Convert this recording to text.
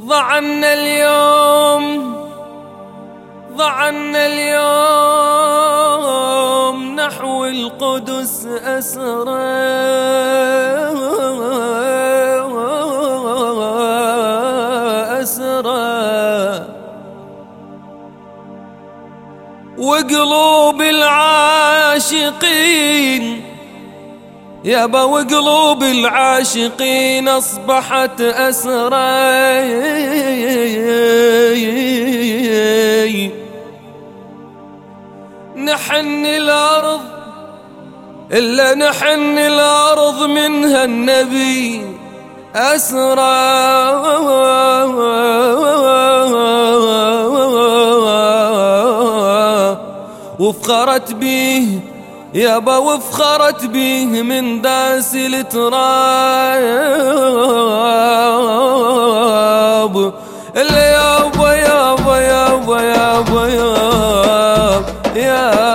ضعنا اليوم ضعنا اليوم. نحو القدس أسرى. أسرى. وقلوب العاشقين يابا وقلوب العاشقين أصبحت أسرى نحن الأرض إلا نحن الأرض منها النبي أسرى. وفخرت به يابا وفخرت به من داس التراب. اللي يابا يابا يابا يابا يابا يابا